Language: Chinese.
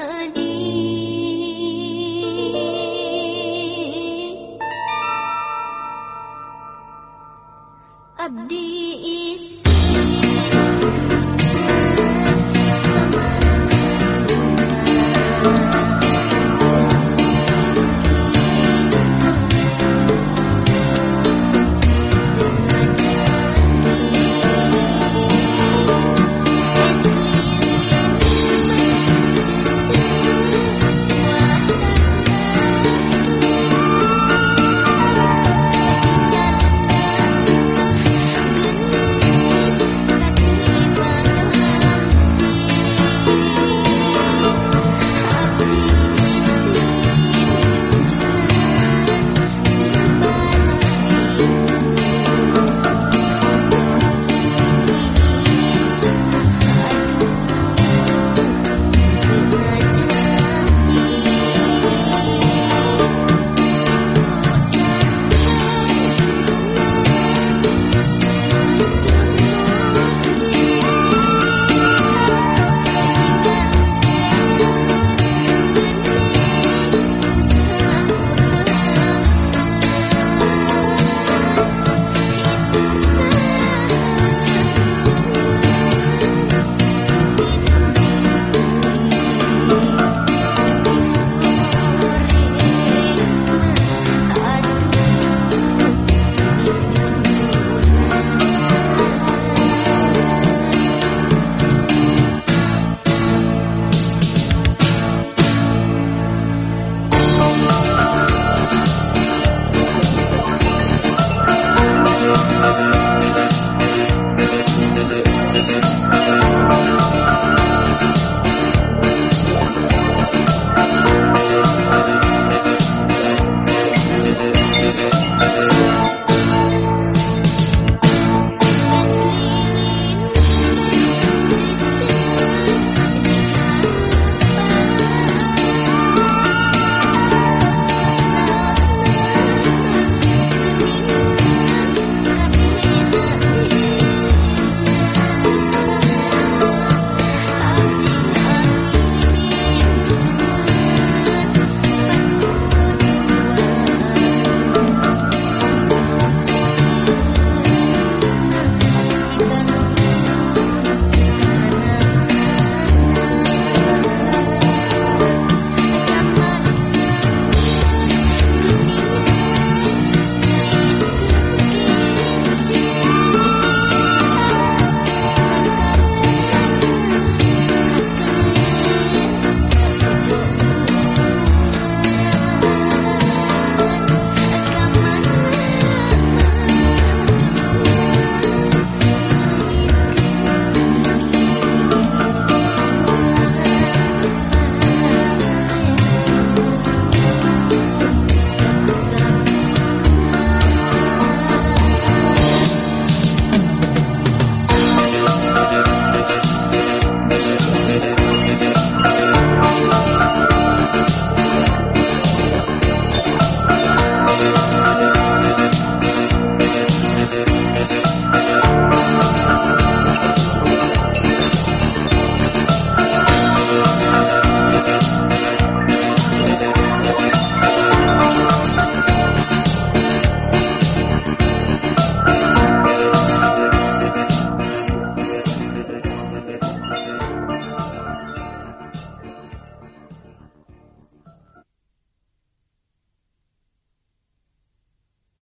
和你